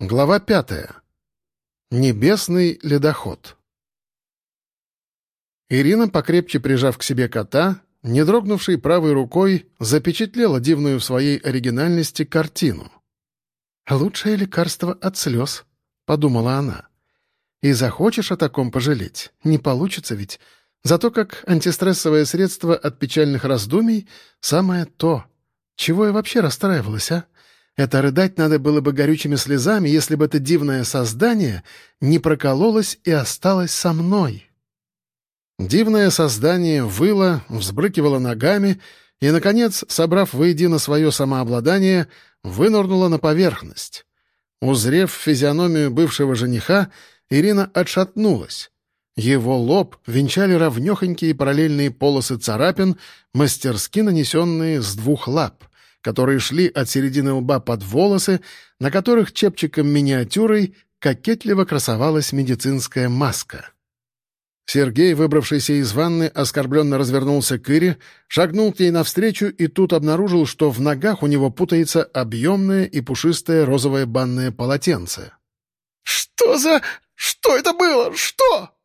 Глава пятая. Небесный ледоход. Ирина, покрепче прижав к себе кота, не дрогнувшей правой рукой, запечатлела дивную в своей оригинальности картину. «Лучшее лекарство от слез», — подумала она. «И захочешь о таком пожалеть, не получится ведь. Зато как антистрессовое средство от печальных раздумий — самое то. Чего я вообще расстраивалась, а?» Это рыдать надо было бы горючими слезами, если бы это дивное создание не прокололось и осталось со мной. Дивное создание выло, взбрыкивало ногами и, наконец, собрав воедино свое самообладание, вынырнуло на поверхность. Узрев физиономию бывшего жениха, Ирина отшатнулась. Его лоб венчали ровнёхонькие параллельные полосы царапин, мастерски нанесенные с двух лап которые шли от середины лба под волосы, на которых чепчиком-миниатюрой кокетливо красовалась медицинская маска. Сергей, выбравшийся из ванны, оскорбленно развернулся к Ире, шагнул к ней навстречу и тут обнаружил, что в ногах у него путается объемное и пушистое розовое банное полотенце. «Что за... Что это было? Что?»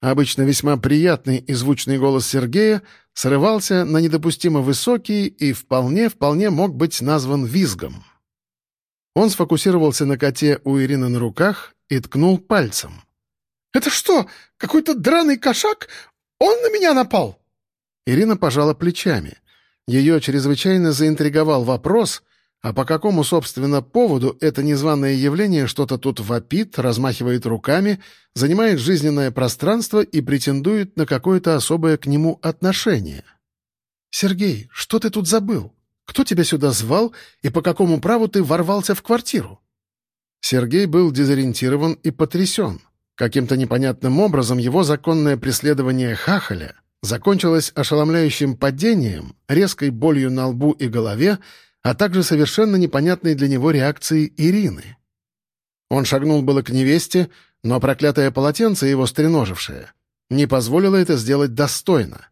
Обычно весьма приятный и звучный голос Сергея срывался на недопустимо высокий и вполне-вполне мог быть назван визгом. Он сфокусировался на коте у Ирины на руках и ткнул пальцем. «Это что, какой-то драный кошак? Он на меня напал?» Ирина пожала плечами. Ее чрезвычайно заинтриговал вопрос, а по какому, собственно, поводу это незваное явление что-то тут вопит, размахивает руками, занимает жизненное пространство и претендует на какое-то особое к нему отношение? «Сергей, что ты тут забыл? Кто тебя сюда звал и по какому праву ты ворвался в квартиру?» Сергей был дезориентирован и потрясен. Каким-то непонятным образом его законное преследование Хахаля закончилось ошеломляющим падением, резкой болью на лбу и голове, а также совершенно непонятной для него реакцией Ирины. Он шагнул было к невесте, но проклятое полотенце, его стреножившее, не позволило это сделать достойно.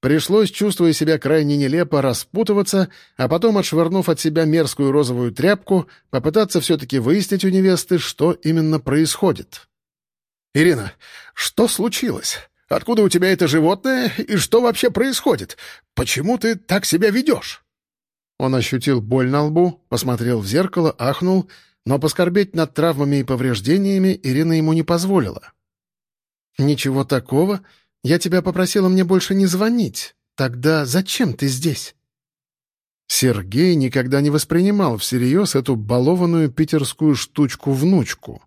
Пришлось, чувствуя себя крайне нелепо, распутываться, а потом, отшвырнув от себя мерзкую розовую тряпку, попытаться все-таки выяснить у невесты, что именно происходит. «Ирина, что случилось? Откуда у тебя это животное и что вообще происходит? Почему ты так себя ведешь?» Он ощутил боль на лбу, посмотрел в зеркало, ахнул, но поскорбеть над травмами и повреждениями Ирина ему не позволила. «Ничего такого. Я тебя попросила мне больше не звонить. Тогда зачем ты здесь?» Сергей никогда не воспринимал всерьез эту балованную питерскую штучку-внучку.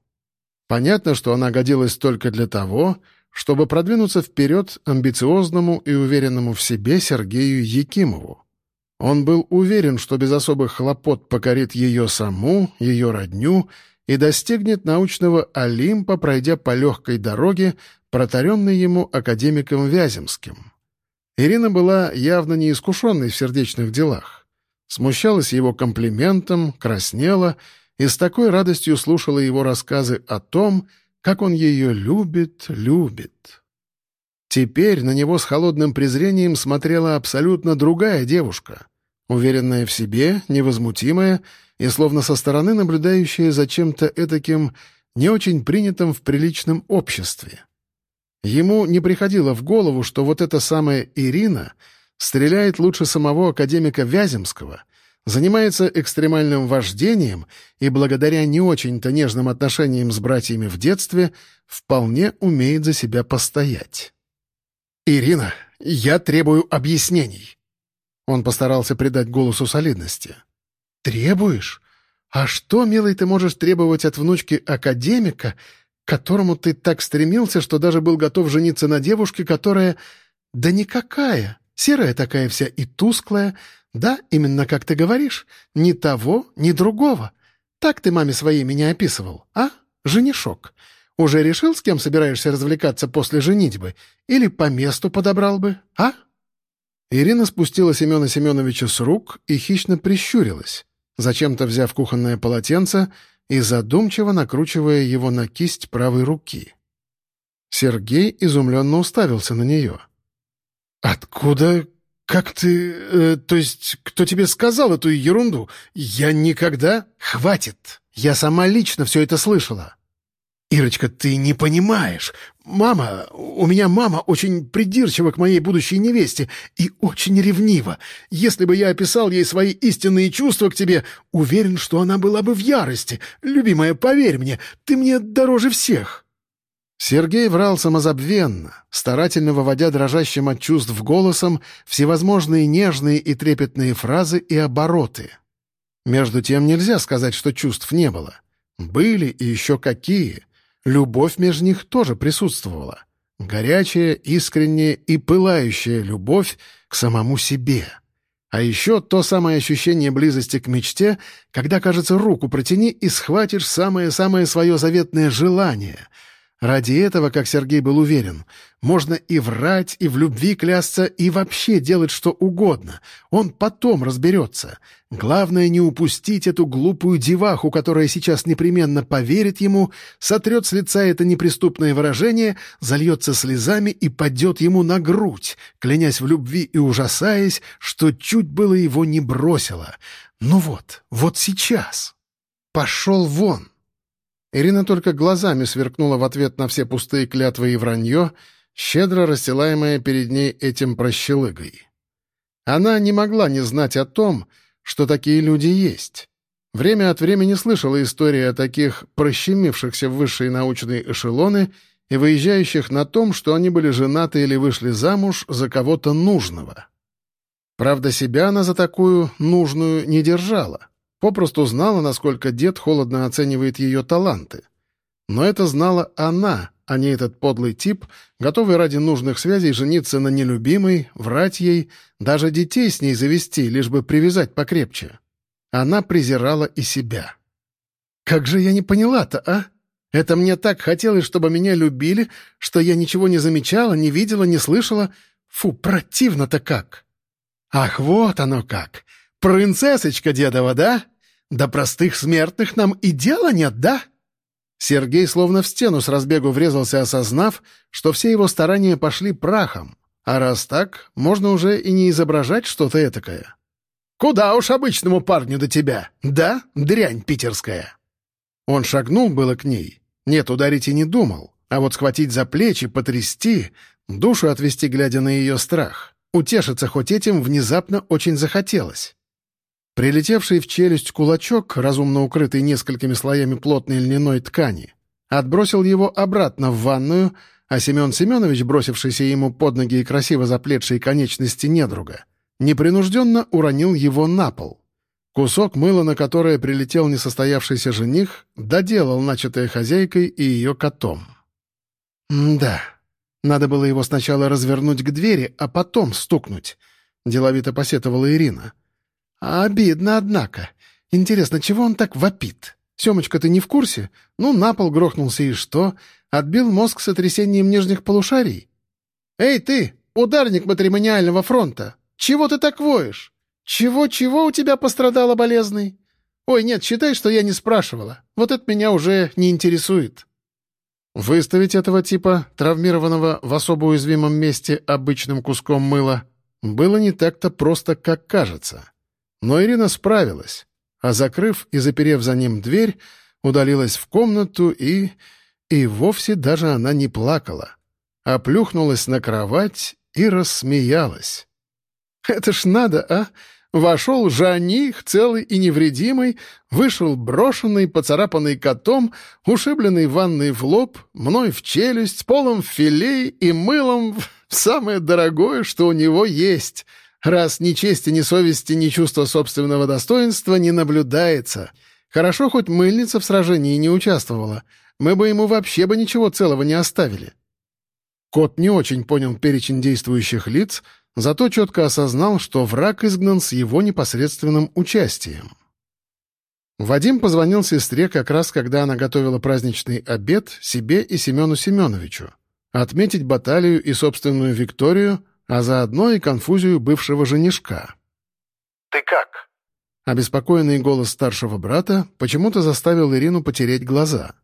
Понятно, что она годилась только для того, чтобы продвинуться вперед амбициозному и уверенному в себе Сергею Якимову. Он был уверен, что без особых хлопот покорит ее саму, ее родню и достигнет научного Олимпа, пройдя по легкой дороге, протаренной ему академиком Вяземским. Ирина была явно неискушенной в сердечных делах. Смущалась его комплиментом, краснела и с такой радостью слушала его рассказы о том, как он ее любит, любит. Теперь на него с холодным презрением смотрела абсолютно другая девушка — уверенная в себе, невозмутимая и словно со стороны наблюдающая за чем-то этаким не очень принятым в приличном обществе. Ему не приходило в голову, что вот эта самая Ирина стреляет лучше самого академика Вяземского, занимается экстремальным вождением и благодаря не очень-то нежным отношениям с братьями в детстве вполне умеет за себя постоять. «Ирина, я требую объяснений», он постарался придать голосу солидности. «Требуешь? А что, милый, ты можешь требовать от внучки академика, к которому ты так стремился, что даже был готов жениться на девушке, которая... Да никакая, серая такая вся и тусклая. Да, именно как ты говоришь, ни того, ни другого. Так ты маме своей меня описывал, а, женишок? Уже решил, с кем собираешься развлекаться после женитьбы? Или по месту подобрал бы, а?» Ирина спустила Семена Семеновича с рук и хищно прищурилась, зачем-то взяв кухонное полотенце и задумчиво накручивая его на кисть правой руки. Сергей изумленно уставился на нее. «Откуда? Как ты... Э, то есть, кто тебе сказал эту ерунду? Я никогда... Хватит! Я сама лично все это слышала». «Ирочка, ты не понимаешь. Мама, у меня мама очень придирчива к моей будущей невесте и очень ревнива. Если бы я описал ей свои истинные чувства к тебе, уверен, что она была бы в ярости. Любимая, поверь мне, ты мне дороже всех». Сергей врал самозабвенно, старательно выводя дрожащим от чувств голосом всевозможные нежные и трепетные фразы и обороты. Между тем нельзя сказать, что чувств не было. Были и еще какие — Любовь между них тоже присутствовала. Горячая, искренняя и пылающая любовь к самому себе. А еще то самое ощущение близости к мечте, когда, кажется, руку протяни и схватишь самое-самое свое заветное желание — Ради этого, как Сергей был уверен, можно и врать, и в любви клясться, и вообще делать что угодно. Он потом разберется. Главное не упустить эту глупую деваху, которая сейчас непременно поверит ему, сотрет с лица это неприступное выражение, зальется слезами и падет ему на грудь, клянясь в любви и ужасаясь, что чуть было его не бросило. Ну вот, вот сейчас. Пошел вон. Ирина только глазами сверкнула в ответ на все пустые клятвы и вранье, щедро расстилаемое перед ней этим прощелыгой. Она не могла не знать о том, что такие люди есть. Время от времени слышала истории о таких прощемившихся в высшие научные эшелоны и выезжающих на том, что они были женаты или вышли замуж за кого-то нужного. Правда, себя она за такую нужную не держала. Попросту знала, насколько дед холодно оценивает ее таланты. Но это знала она, а не этот подлый тип, готовый ради нужных связей жениться на нелюбимой, врать ей, даже детей с ней завести, лишь бы привязать покрепче. Она презирала и себя. «Как же я не поняла-то, а? Это мне так хотелось, чтобы меня любили, что я ничего не замечала, не видела, не слышала. Фу, противно-то как!» «Ах, вот оно как! Принцессочка дедова, да?» До простых смертных нам и дела нет, да?» Сергей словно в стену с разбегу врезался, осознав, что все его старания пошли прахом. А раз так, можно уже и не изображать что-то этакое. «Куда уж обычному парню до тебя, да, дрянь питерская?» Он шагнул было к ней. Нет, ударить и не думал. А вот схватить за плечи, потрясти, душу отвести, глядя на ее страх. Утешиться хоть этим внезапно очень захотелось. Прилетевший в челюсть кулачок, разумно укрытый несколькими слоями плотной льняной ткани, отбросил его обратно в ванную, а Семен Семенович, бросившийся ему под ноги и красиво заплетшие конечности недруга, непринужденно уронил его на пол. Кусок мыла, на которое прилетел несостоявшийся жених, доделал начатое хозяйкой и ее котом. «Да, надо было его сначала развернуть к двери, а потом стукнуть», — деловито посетовала Ирина. А обидно, однако. Интересно, чего он так вопит? Семочка, ты не в курсе? Ну, на пол грохнулся и что? Отбил мозг сотрясением нижних полушарий? Эй, ты, ударник матримониального фронта! Чего ты так воешь? Чего-чего у тебя пострадало, болезный? Ой, нет, считай, что я не спрашивала. Вот это меня уже не интересует. Выставить этого типа, травмированного в особо уязвимом месте обычным куском мыла, было не так-то просто, как кажется. Но Ирина справилась, а закрыв и заперев за ним дверь, удалилась в комнату и... И вовсе даже она не плакала, а плюхнулась на кровать и рассмеялась. «Это ж надо, а! Вошел жених, целый и невредимый, вышел брошенный, поцарапанный котом, ушибленный ванной в лоб, мной в челюсть, полом филей и мылом в самое дорогое, что у него есть — Раз ни чести, ни совести, ни чувства собственного достоинства не наблюдается. Хорошо, хоть мыльница в сражении не участвовала. Мы бы ему вообще бы ничего целого не оставили. Кот не очень понял перечень действующих лиц, зато четко осознал, что враг изгнан с его непосредственным участием. Вадим позвонил сестре как раз, когда она готовила праздничный обед себе и Семену Семеновичу. Отметить баталию и собственную Викторию — а заодно и конфузию бывшего женишка. «Ты как?» Обеспокоенный голос старшего брата почему-то заставил Ирину потереть глаза.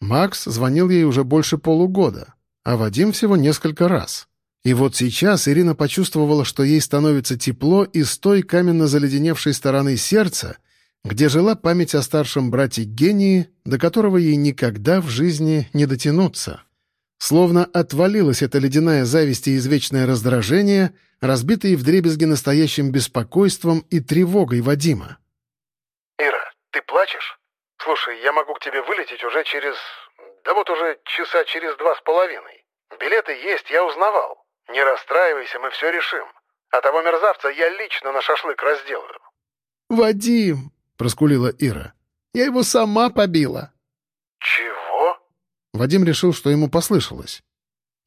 Макс звонил ей уже больше полугода, а Вадим всего несколько раз. И вот сейчас Ирина почувствовала, что ей становится тепло и с той каменно заледеневшей стороны сердца, где жила память о старшем брате гении, до которого ей никогда в жизни не дотянуться. Словно отвалилась эта ледяная зависть и извечное раздражение, разбитые вдребезги настоящим беспокойством и тревогой Вадима. «Ира, ты плачешь? Слушай, я могу к тебе вылететь уже через... Да вот уже часа через два с половиной. Билеты есть, я узнавал. Не расстраивайся, мы все решим. А того мерзавца я лично на шашлык разделаю». «Вадим!» — проскулила Ира. «Я его сама побила». «Чего?» Вадим решил, что ему послышалось.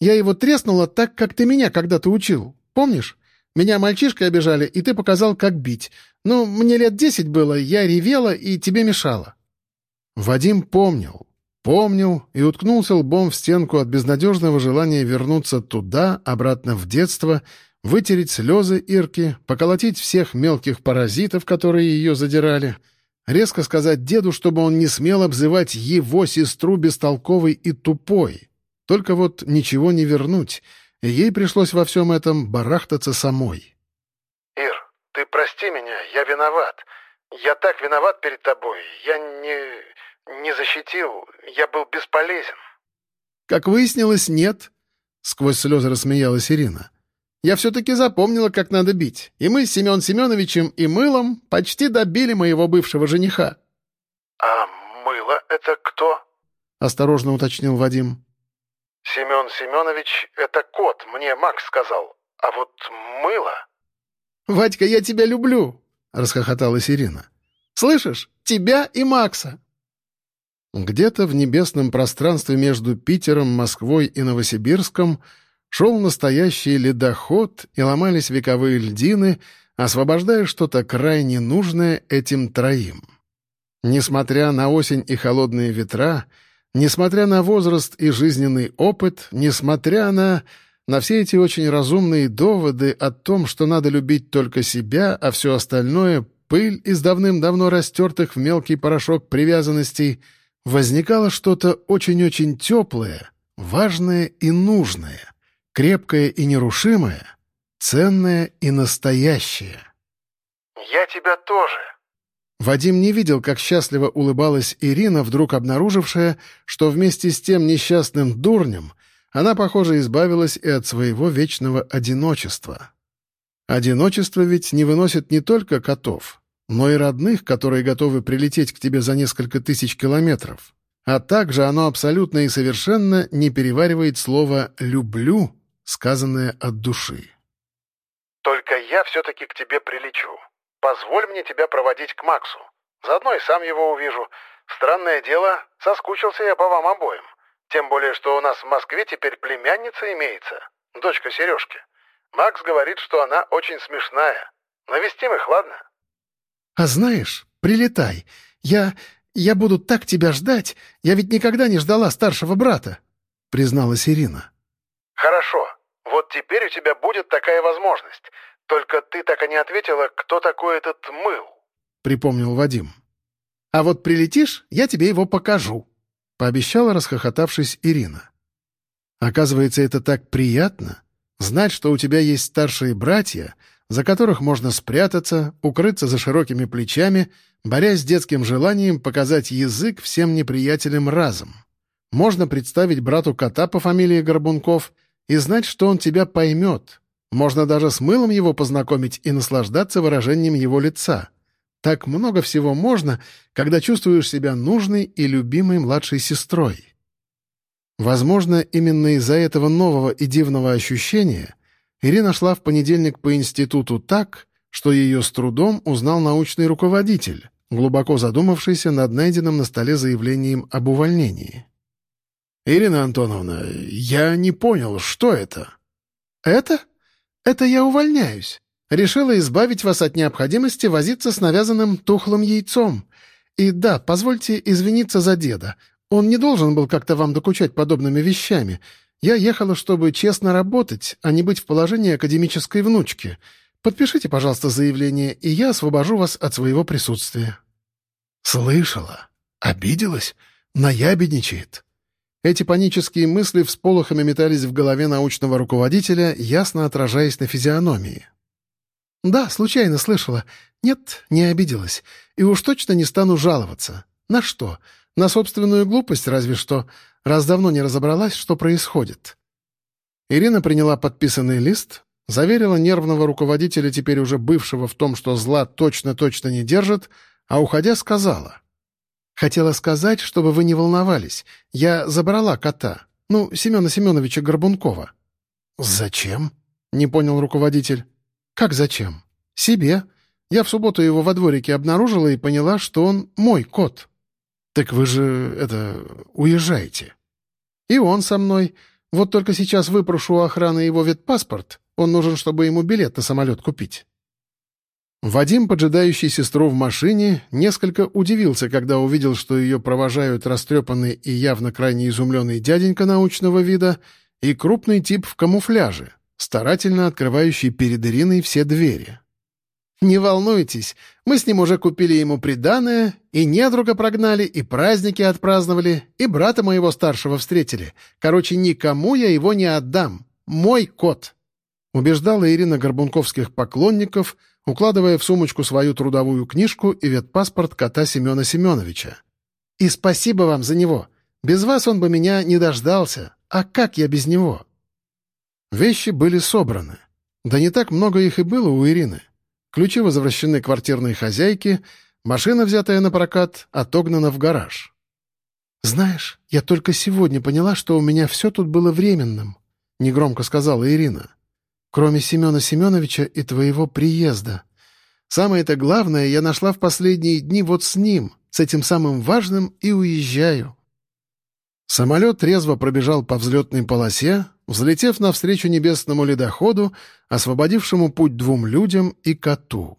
«Я его треснула так, как ты меня когда-то учил. Помнишь? Меня мальчишкой обижали, и ты показал, как бить. Ну, мне лет десять было, я ревела и тебе мешала». Вадим помнил. Помнил и уткнулся лбом в стенку от безнадежного желания вернуться туда, обратно в детство, вытереть слезы Ирки, поколотить всех мелких паразитов, которые ее задирали, резко сказать деду, чтобы он не смел обзывать его сестру бестолковой и тупой. Только вот ничего не вернуть, и ей пришлось во всем этом барахтаться самой. «Ир, ты прости меня, я виноват. Я так виноват перед тобой. Я не... не защитил, я был бесполезен». «Как выяснилось, нет», — сквозь слезы рассмеялась Ирина. Я все-таки запомнила, как надо бить, и мы с Семен Семеновичем и Мылом почти добили моего бывшего жениха». «А Мыло — это кто?» — осторожно уточнил Вадим. «Семен Семенович — это кот, мне Макс сказал. А вот Мыло...» «Вадька, я тебя люблю!» — расхохоталась Ирина. «Слышишь? Тебя и Макса!» Где-то в небесном пространстве между Питером, Москвой и Новосибирском — Шел настоящий ледоход, и ломались вековые льдины, освобождая что-то крайне нужное этим троим. Несмотря на осень и холодные ветра, несмотря на возраст и жизненный опыт, несмотря на... на все эти очень разумные доводы о том, что надо любить только себя, а все остальное — пыль из давным-давно растертых в мелкий порошок привязанностей, возникало что-то очень-очень теплое, важное и нужное крепкое и нерушимое, ценное и настоящее. «Я тебя тоже». Вадим не видел, как счастливо улыбалась Ирина, вдруг обнаружившая, что вместе с тем несчастным дурнем она, похоже, избавилась и от своего вечного одиночества. Одиночество ведь не выносит не только котов, но и родных, которые готовы прилететь к тебе за несколько тысяч километров. А также оно абсолютно и совершенно не переваривает слово «люблю», сказанное от души. «Только я все-таки к тебе прилечу. Позволь мне тебя проводить к Максу. Заодно и сам его увижу. Странное дело, соскучился я по вам обоим. Тем более, что у нас в Москве теперь племянница имеется, дочка Сережки. Макс говорит, что она очень смешная. Навестим их, ладно?» «А знаешь, прилетай. Я... я буду так тебя ждать. Я ведь никогда не ждала старшего брата», — призналась Ирина. «Хорошо. Вот теперь у тебя будет такая возможность. Только ты так и не ответила, кто такой этот мыл», — припомнил Вадим. «А вот прилетишь, я тебе его покажу», — пообещала, расхохотавшись Ирина. «Оказывается, это так приятно — знать, что у тебя есть старшие братья, за которых можно спрятаться, укрыться за широкими плечами, борясь с детским желанием показать язык всем неприятелям разом. Можно представить брату кота по фамилии Горбунков — и знать, что он тебя поймет. Можно даже с мылом его познакомить и наслаждаться выражением его лица. Так много всего можно, когда чувствуешь себя нужной и любимой младшей сестрой. Возможно, именно из-за этого нового и дивного ощущения Ирина шла в понедельник по институту так, что ее с трудом узнал научный руководитель, глубоко задумавшийся над найденным на столе заявлением об увольнении. «Ирина Антоновна, я не понял, что это?» «Это? Это я увольняюсь. Решила избавить вас от необходимости возиться с навязанным тухлым яйцом. И да, позвольте извиниться за деда. Он не должен был как-то вам докучать подобными вещами. Я ехала, чтобы честно работать, а не быть в положении академической внучки. Подпишите, пожалуйста, заявление, и я освобожу вас от своего присутствия». «Слышала? Обиделась? Наябедничает?» Эти панические мысли всполохами метались в голове научного руководителя, ясно отражаясь на физиономии. «Да, случайно слышала. Нет, не обиделась. И уж точно не стану жаловаться. На что? На собственную глупость разве что, раз давно не разобралась, что происходит». Ирина приняла подписанный лист, заверила нервного руководителя, теперь уже бывшего в том, что зла точно-точно не держит, а уходя сказала. «Хотела сказать, чтобы вы не волновались. Я забрала кота. Ну, Семена Семеновича Горбункова». «Зачем?» — не понял руководитель. «Как зачем? Себе. Я в субботу его во дворике обнаружила и поняла, что он мой кот». «Так вы же, это, уезжаете?» «И он со мной. Вот только сейчас выпрошу у охраны его ветпаспорт. Он нужен, чтобы ему билет на самолет купить». Вадим, поджидающий сестру в машине, несколько удивился, когда увидел, что ее провожают растрепанный и явно крайне изумленный дяденька научного вида и крупный тип в камуфляже, старательно открывающий перед Ириной все двери. «Не волнуйтесь, мы с ним уже купили ему приданое, и недруга прогнали, и праздники отпраздновали, и брата моего старшего встретили. Короче, никому я его не отдам. Мой кот!» Убеждала Ирина Горбунковских поклонников, укладывая в сумочку свою трудовую книжку и ветпаспорт кота Семена Семеновича. «И спасибо вам за него. Без вас он бы меня не дождался. А как я без него?» Вещи были собраны. Да не так много их и было у Ирины. Ключи возвращены квартирной хозяйке, машина, взятая на прокат, отогнана в гараж. «Знаешь, я только сегодня поняла, что у меня все тут было временным», — негромко сказала Ирина. «Кроме Семена Семеновича и твоего приезда. Самое-то главное я нашла в последние дни вот с ним, с этим самым важным, и уезжаю». Самолет резво пробежал по взлетной полосе, взлетев навстречу небесному ледоходу, освободившему путь двум людям и коту.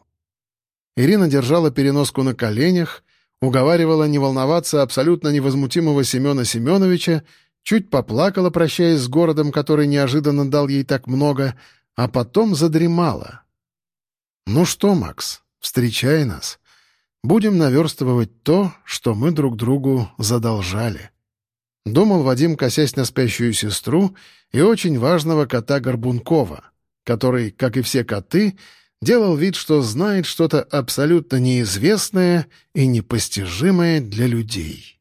Ирина держала переноску на коленях, уговаривала не волноваться абсолютно невозмутимого Семена Семеновича, чуть поплакала, прощаясь с городом, который неожиданно дал ей так много, а потом задремала. «Ну что, Макс, встречай нас. Будем наверстывать то, что мы друг другу задолжали». — думал Вадим, косясь на спящую сестру и очень важного кота Горбункова, который, как и все коты, делал вид, что знает что-то абсолютно неизвестное и непостижимое для людей.